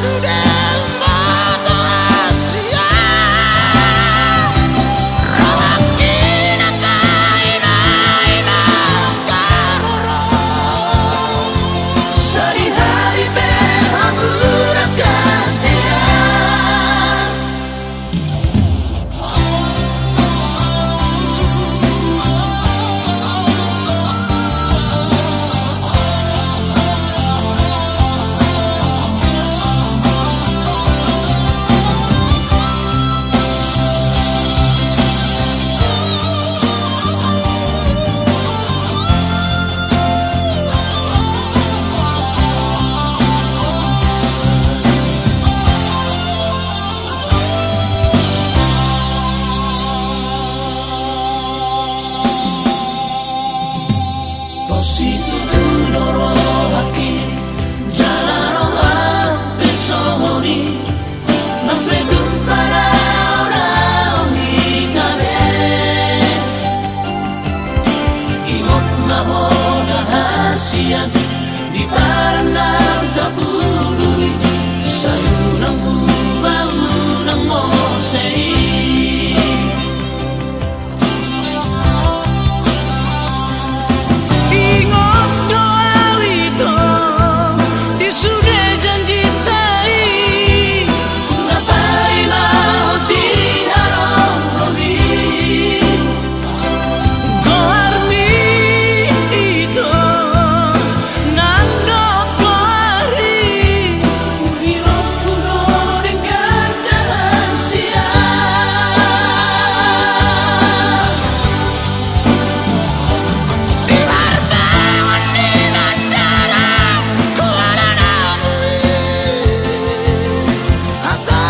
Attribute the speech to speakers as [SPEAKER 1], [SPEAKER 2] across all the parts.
[SPEAKER 1] today. di perenang tabu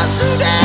[SPEAKER 1] 忘れ